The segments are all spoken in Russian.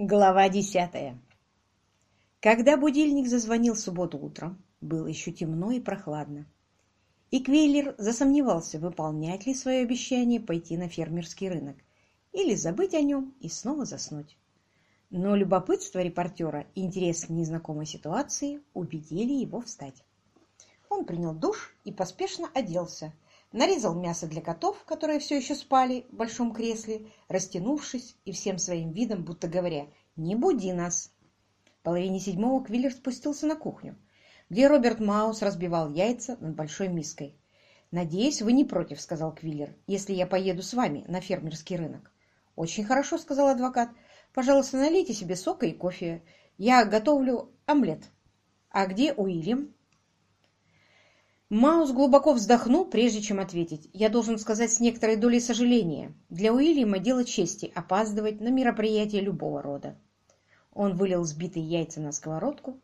Глава десятая. Когда будильник зазвонил в субботу утром, было еще темно и прохладно. И Квиллер засомневался, выполнять ли свое обещание пойти на фермерский рынок или забыть о нем и снова заснуть. Но любопытство репортера и интерес к незнакомой ситуации убедили его встать. Он принял душ и поспешно оделся, нарезал мясо для котов, которые все еще спали в большом кресле, растянувшись и всем своим видом, будто говоря, «Не буди нас!». В половине седьмого Квиллер спустился на кухню, где Роберт Маус разбивал яйца над большой миской. «Надеюсь, вы не против», — сказал Квиллер, — «если я поеду с вами на фермерский рынок». «Очень хорошо», — сказал адвокат. «Пожалуйста, налейте себе сока и кофе. Я готовлю омлет». «А где Уильям?» Маус глубоко вздохнул, прежде чем ответить. «Я должен сказать с некоторой долей сожаления. Для Уильяма дело чести опаздывать на мероприятие любого рода». Он вылил сбитые яйца на сковородку,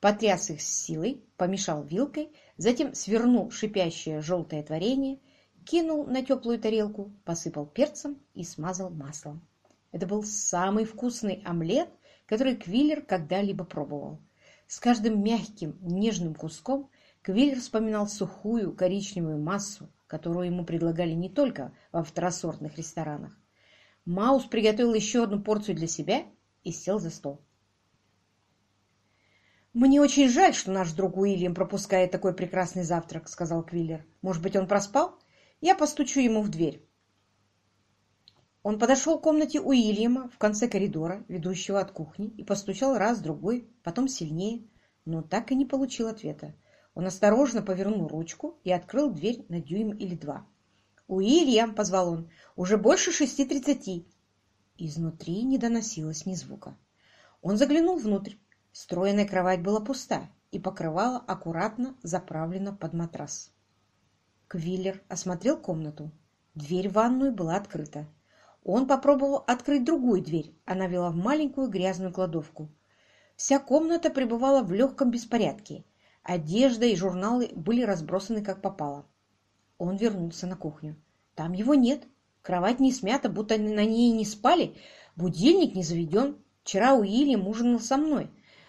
потряс их с силой, помешал вилкой, затем свернул шипящее желтое творение, кинул на теплую тарелку, посыпал перцем и смазал маслом. Это был самый вкусный омлет, который Квиллер когда-либо пробовал. С каждым мягким, нежным куском Квиллер вспоминал сухую коричневую массу, которую ему предлагали не только во второсортных ресторанах. Маус приготовил еще одну порцию для себя и сел за стол. «Мне очень жаль, что наш друг Уильям пропускает такой прекрасный завтрак», — сказал Квиллер. «Может быть, он проспал? Я постучу ему в дверь». Он подошел к комнате Уильяма в конце коридора, ведущего от кухни, и постучал раз, другой, потом сильнее, но так и не получил ответа. Он осторожно повернул ручку и открыл дверь на дюйм или два. «Уильям!» — позвал он. «Уже больше шести тридцати!» Изнутри не доносилось ни звука. Он заглянул внутрь. Стройная кровать была пуста и покрывала аккуратно заправлена под матрас. Квиллер осмотрел комнату. Дверь в ванную была открыта. Он попробовал открыть другую дверь. Она вела в маленькую грязную кладовку. Вся комната пребывала в легком беспорядке. Одежда и журналы были разбросаны как попало. Он вернулся на кухню. Там его нет. Кровать не смята, будто на ней не спали. Будильник не заведен. Вчера Уильям ужинал со мной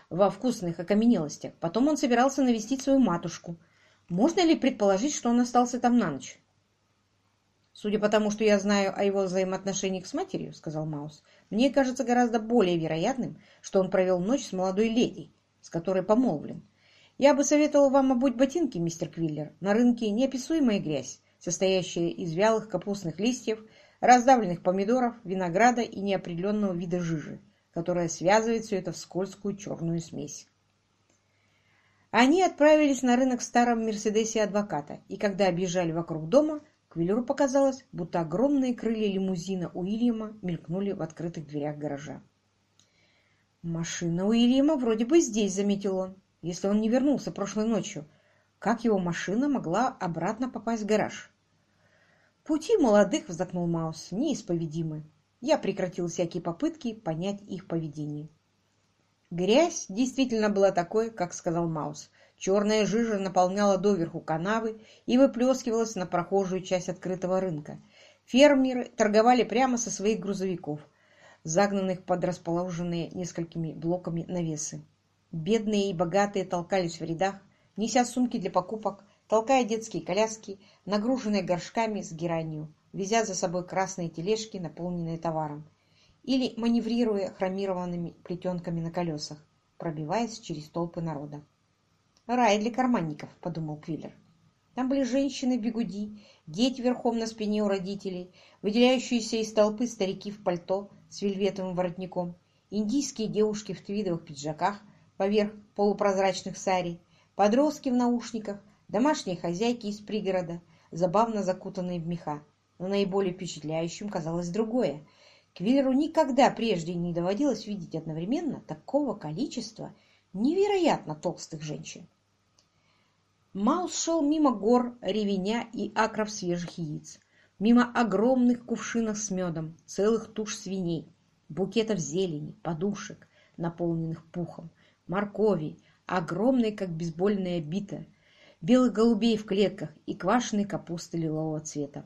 во вкусных окаменелостях. Потом он собирался навестить свою матушку. Можно ли предположить, что он остался там на ночь? «Судя по тому, что я знаю о его взаимоотношениях с матерью, — сказал Маус, — мне кажется гораздо более вероятным, что он провел ночь с молодой леди, с которой помолвлен. Я бы советовал вам обуть ботинки, мистер Квиллер. На рынке неописуемая грязь, состоящая из вялых капустных листьев, раздавленных помидоров, винограда и неопределенного вида жижи, которая связывает все это в скользкую черную смесь. Они отправились на рынок в старом Мерседесе адвоката, и когда объезжали вокруг дома, Квиллеру показалось, будто огромные крылья лимузина Уильяма мелькнули в открытых дверях гаража. «Машина Уильяма вроде бы здесь», — заметил он если он не вернулся прошлой ночью? Как его машина могла обратно попасть в гараж? Пути молодых, вздохнул Маус, неисповедимы. Я прекратил всякие попытки понять их поведение. Грязь действительно была такой, как сказал Маус. Черная жижа наполняла доверху канавы и выплескивалась на прохожую часть открытого рынка. Фермеры торговали прямо со своих грузовиков, загнанных под расположенные несколькими блоками навесы. Бедные и богатые толкались в рядах, неся сумки для покупок, толкая детские коляски, нагруженные горшками с геранью, везя за собой красные тележки, наполненные товаром, или маневрируя хромированными плетенками на колесах, пробиваясь через толпы народа. «Рай для карманников», — подумал Квиллер. Там были женщины в бегуди, дети верхом на спине у родителей, выделяющиеся из толпы старики в пальто с вельветовым воротником, индийские девушки в твидовых пиджаках, поверх полупрозрачных сарей, подростки в наушниках, домашние хозяйки из пригорода, забавно закутанные в меха. Но наиболее впечатляющим казалось другое. Квиллеру никогда прежде не доводилось видеть одновременно такого количества невероятно толстых женщин. Маус шел мимо гор ревеня и акров свежих яиц, мимо огромных кувшинов с медом, целых туш свиней, букетов зелени, подушек, наполненных пухом, моркови, огромной, как бейсбольная бита, белых голубей в клетках и квашеной капусты лилового цвета.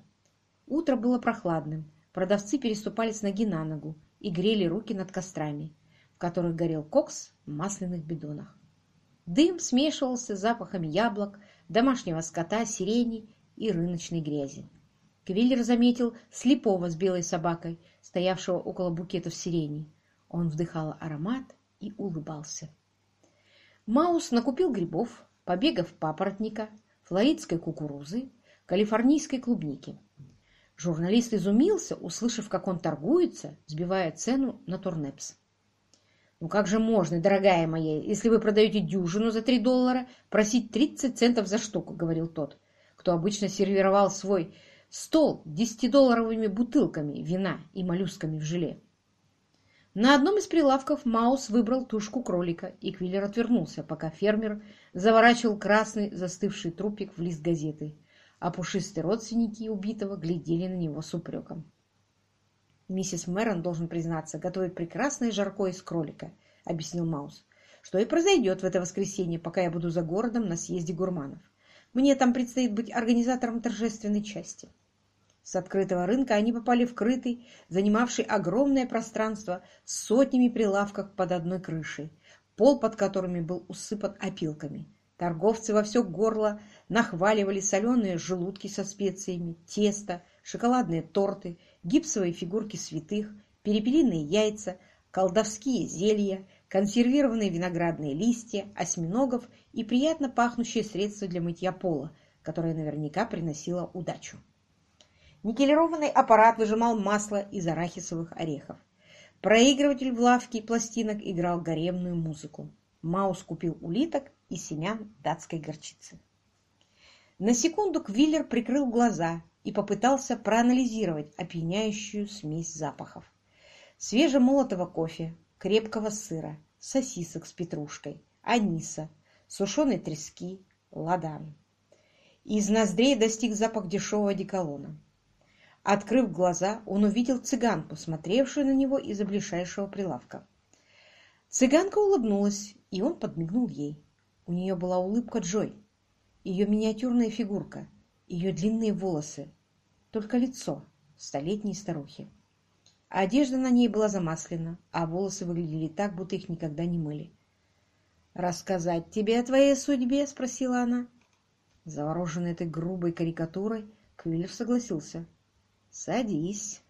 Утро было прохладным, продавцы переступали с ноги на ногу, и грели руки над кострами, в которых горел кокс в масляных бидонах. Дым смешивался с запахами яблок, домашнего скота, сирени и рыночной грязи. Квиллер заметил слепого с белой собакой, стоявшего около букетов сирени. Он вдыхал аромат и улыбался. Маус накупил грибов, побегов папоротника, флоридской кукурузы, калифорнийской клубники. Журналист изумился, услышав, как он торгуется, сбивая цену на турнепс. «Ну как же можно, дорогая моя, если вы продаете дюжину за три доллара, просить 30 центов за штуку?» — говорил тот, кто обычно сервировал свой стол десятидолларовыми бутылками вина и моллюсками в желе. На одном из прилавков Маус выбрал тушку кролика, и Квиллер отвернулся, пока фермер заворачивал красный застывший трупик в лист газеты, а пушистые родственники убитого глядели на него с упреком. «Миссис Мэрон, должен признаться, готовит прекрасное жаркое из кролика», — объяснил Маус. «Что и произойдет в это воскресенье, пока я буду за городом на съезде гурманов. Мне там предстоит быть организатором торжественной части». С открытого рынка они попали в крытый, занимавший огромное пространство с сотнями прилавков под одной крышей, пол под которыми был усыпан опилками. Торговцы во все горло нахваливали соленые желудки со специями, тесто, шоколадные торты, гипсовые фигурки святых, перепелиные яйца, колдовские зелья, консервированные виноградные листья, осьминогов и приятно пахнущее средство для мытья пола, которое наверняка приносило удачу. Никелированный аппарат выжимал масло из арахисовых орехов. Проигрыватель в лавке пластинок играл гаремную музыку. Маус купил улиток и семян датской горчицы. На секунду Квиллер прикрыл глаза и попытался проанализировать опьяняющую смесь запахов. Свежемолотого кофе, крепкого сыра, сосисок с петрушкой, аниса, сушеной трески, ладан. Из ноздрей достиг запах дешевого одеколона. Открыв глаза, он увидел цыганку, смотревшую на него из-за ближайшего прилавка. Цыганка улыбнулась, и он подмигнул ей. У нее была улыбка Джой, ее миниатюрная фигурка, ее длинные волосы, только лицо столетней старухи. Одежда на ней была замаслена, а волосы выглядели так, будто их никогда не мыли. «Рассказать тебе о твоей судьбе?» — спросила она. Завороженный этой грубой карикатурой, Квиллер согласился. «Садись».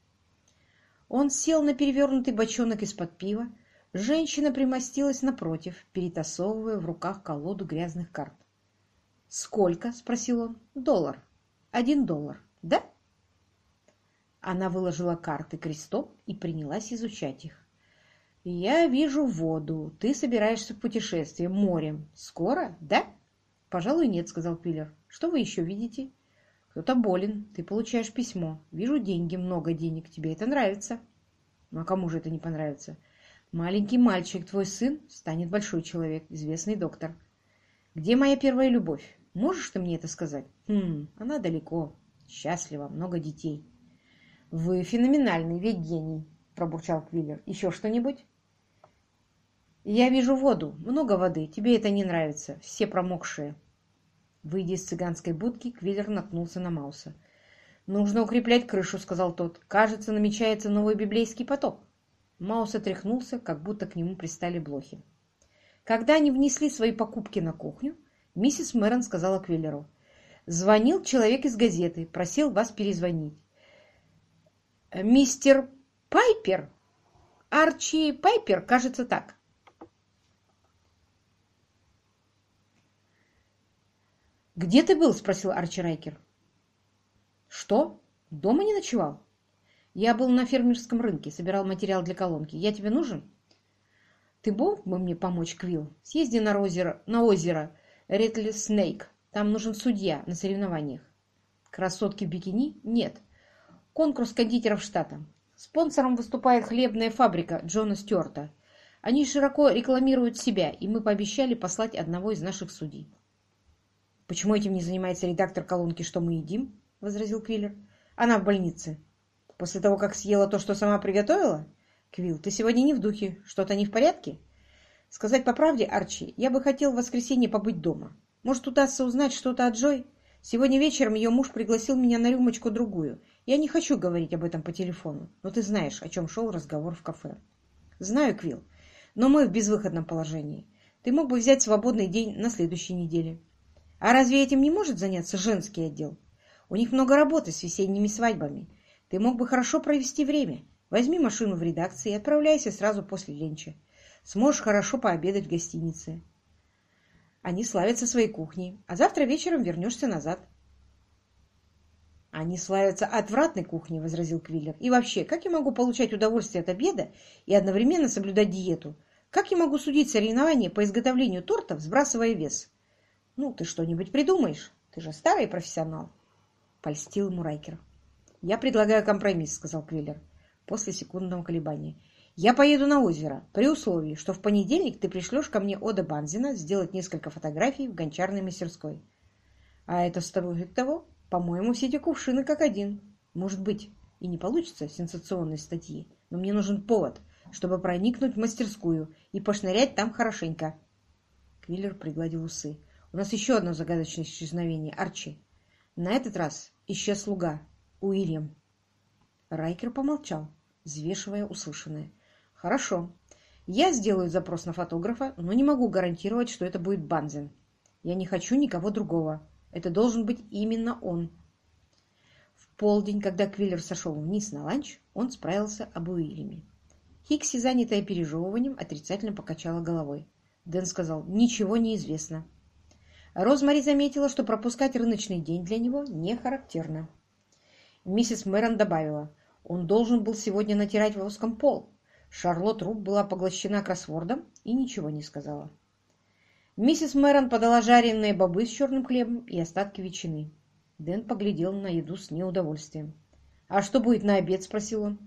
Он сел на перевернутый бочонок из-под пива. Женщина примостилась напротив, перетасовывая в руках колоду грязных карт. «Сколько?» — спросил он. «Доллар. Один доллар. Да?» Она выложила карты крестом и принялась изучать их. «Я вижу воду. Ты собираешься в путешествие морем. Скоро, да?» «Пожалуй, нет», — сказал Пиллер. «Что вы еще видите?» Кто-то болен, ты получаешь письмо. Вижу деньги, много денег. Тебе это нравится. Ну а кому же это не понравится? Маленький мальчик, твой сын, станет большой человек, известный доктор. Где моя первая любовь? Можешь ты мне это сказать? Хм, она далеко. Счастлива, много детей. Вы феноменальный, ведь гений, пробурчал Квиллер. Еще что-нибудь? Я вижу воду, много воды. Тебе это не нравится. Все промокшие. Выйдя из цыганской будки, Квиллер наткнулся на Мауса. «Нужно укреплять крышу», — сказал тот. «Кажется, намечается новый библейский потоп». Маус отряхнулся, как будто к нему пристали блохи. Когда они внесли свои покупки на кухню, миссис Мэрон сказала Квиллеру. «Звонил человек из газеты, просил вас перезвонить». «Мистер Пайпер? Арчи Пайпер, кажется, так». «Где ты был?» — спросил Арчи Райкер. «Что? Дома не ночевал?» «Я был на фермерском рынке, собирал материал для колонки. Я тебе нужен?» «Ты мог бы мне помочь, Квилл? Съезди на озеро, на озеро Редли Снейк. Там нужен судья на соревнованиях». «Красотки в бикини?» «Нет. Конкурс кондитеров штата. Спонсором выступает хлебная фабрика Джона Стюарта. Они широко рекламируют себя, и мы пообещали послать одного из наших судей». «Почему этим не занимается редактор колонки «Что мы едим»?» — возразил Квиллер. «Она в больнице. После того, как съела то, что сама приготовила? Квилл, ты сегодня не в духе. Что-то не в порядке?» «Сказать по правде, Арчи, я бы хотел в воскресенье побыть дома. Может, удастся узнать что-то от Джой? Сегодня вечером ее муж пригласил меня на рюмочку-другую, Я не хочу говорить об этом по телефону, но ты знаешь, о чем шел разговор в кафе. Знаю, Квилл, но мы в безвыходном положении. Ты мог бы взять свободный день на следующей неделе. А разве этим не может заняться женский отдел? У них много работы с весенними свадьбами. Ты мог бы хорошо провести время. Возьми машину в редакции и отправляйся сразу после ленча. Сможешь хорошо пообедать в гостинице. Они славятся своей кухней, а завтра вечером вернешься назад. «Они славятся отвратной кухней», — возразил Квиллер. «И вообще, как я могу получать удовольствие от обеда и одновременно соблюдать диету? Как я могу судить соревнования по изготовлению тортов, сбрасывая вес?» «Ну, ты что-нибудь придумаешь? Ты же старый профессионал». Польстил ему Райкер. «Я предлагаю компромисс», — сказал Квиллер после секундного колебания. «Я поеду на озеро, при условии, что в понедельник ты пришлешь ко мне Ода Банзина сделать несколько фотографий в гончарной мастерской». «А это стоит того?» По-моему, все эти кувшины как один. Может быть, и не получится сенсационной статьи, но мне нужен повод, чтобы проникнуть в мастерскую и пошнырять там хорошенько. Квиллер пригладил усы. У нас еще одно загадочное исчезновение. Арчи. На этот раз исчез слуга. Уильям. Райкер помолчал, взвешивая услышанное. Хорошо. Я сделаю запрос на фотографа, но не могу гарантировать, что это будет Банзин. Я не хочу никого другого. Это должен быть именно он. В полдень, когда Квиллер сошел вниз на ланч, он справился об Уильяме. Хикси, занятая пережевыванием, отрицательно покачала головой. Дэн сказал, ничего не известно. Розмари заметила, что пропускать рыночный день для него не характерно. Миссис Мэрон добавила, он должен был сегодня натирать воском пол. Шарлотт Руб была поглощена кроссвордом и ничего не сказала. Миссис Мэрон подала жареные бобы с черным хлебом и остатки ветчины. Дэн поглядел на еду с неудовольствием. «А что будет на обед?» — спросил он.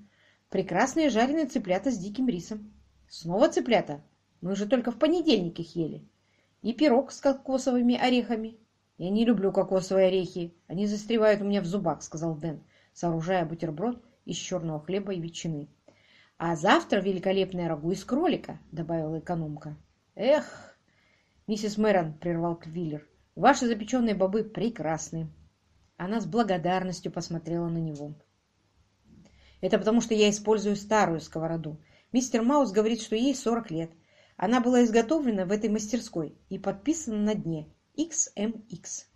«Прекрасные жареные цыплята с диким рисом». «Снова цыплята? Мы же только в понедельник их ели. И пирог с кокосовыми орехами». «Я не люблю кокосовые орехи. Они застревают у меня в зубах», — сказал Дэн, сооружая бутерброд из черного хлеба и ветчины. «А завтра великолепное рагу из кролика», — добавила экономка. «Эх!» «Миссис Мэрон», — прервал Квиллер, — «ваши запеченные бобы прекрасны». Она с благодарностью посмотрела на него. «Это потому, что я использую старую сковороду. Мистер Маус говорит, что ей 40 лет. Она была изготовлена в этой мастерской и подписана на дне XMX».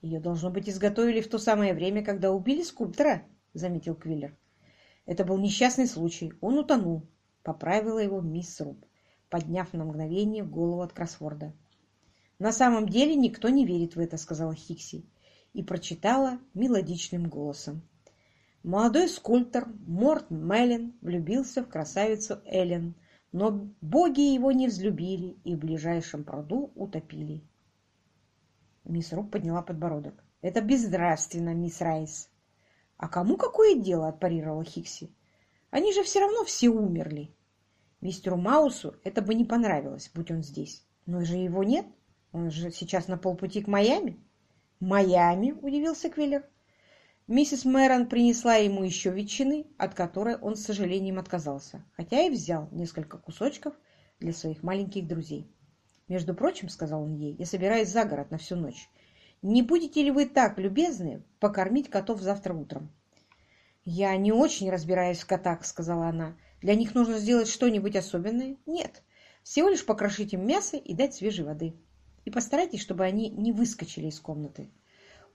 «Ее, должно быть, изготовили в то самое время, когда убили скульптора», — заметил Квиллер. «Это был несчастный случай. Он утонул», — поправила его мисс Руб подняв на мгновение голову от кроссворда. «На самом деле никто не верит в это», — сказала Хикси и прочитала мелодичным голосом. Молодой скульптор Морт Меллен влюбился в красавицу Эллен, но боги его не взлюбили и в ближайшем пруду утопили. Мисс Рук подняла подбородок. «Это безнравственно, мисс Райс». «А кому какое дело?» — отпарировала Хикси. «Они же все равно все умерли». Мистеру Маусу это бы не понравилось, будь он здесь. Но же его нет. Он же сейчас на полпути к Майами. «Майами?» – удивился Квиллер. Миссис Мэрон принесла ему еще ветчины, от которой он с сожалением отказался, хотя и взял несколько кусочков для своих маленьких друзей. «Между прочим, — сказал он ей, — я собираюсь за город на всю ночь. Не будете ли вы так любезны покормить котов завтра утром?» «Я не очень разбираюсь в котах», — сказала она. Для них нужно сделать что-нибудь особенное? Нет. Всего лишь покрошить им мясо и дать свежей воды. И постарайтесь, чтобы они не выскочили из комнаты.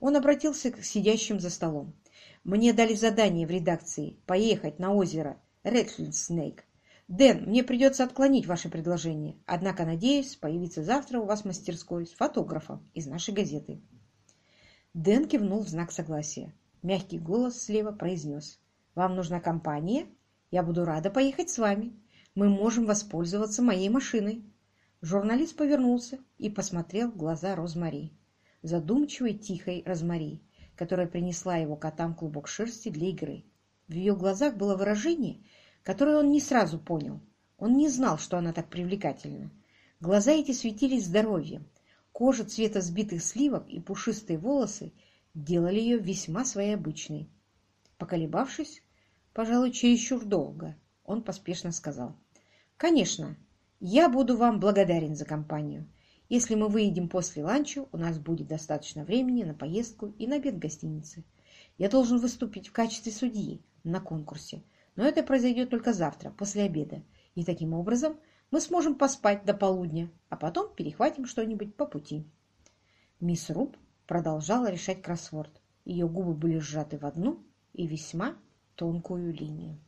Он обратился к сидящим за столом. Мне дали задание в редакции поехать на озеро Редфилд-Снейк. Дэн, мне придется отклонить ваше предложение, однако, надеюсь, появиться завтра у вас в мастерской с фотографом из нашей газеты. Дэн кивнул в знак согласия. Мягкий голос слева произнес. «Вам нужна компания?» Я буду рада поехать с вами. Мы можем воспользоваться моей машиной. Журналист повернулся и посмотрел в глаза Розмари. Задумчивой, тихой Розмари, которая принесла его котам клубок шерсти для игры. В ее глазах было выражение, которое он не сразу понял. Он не знал, что она так привлекательна. Глаза эти светились здоровьем. Кожа цвета сбитых сливок и пушистые волосы делали ее весьма своеобычной. Поколебавшись, пожалуй, чересчур долго, он поспешно сказал. «Конечно, я буду вам благодарен за компанию. Если мы выедем после ланча, у нас будет достаточно времени на поездку и на обед в гостинице. Я должен выступить в качестве судьи на конкурсе, но это произойдет только завтра, после обеда, и таким образом мы сможем поспать до полудня, а потом перехватим что-нибудь по пути. Мисс Руб продолжала решать кроссворд. Ее губы были сжаты в одну и весьма тонкую линию.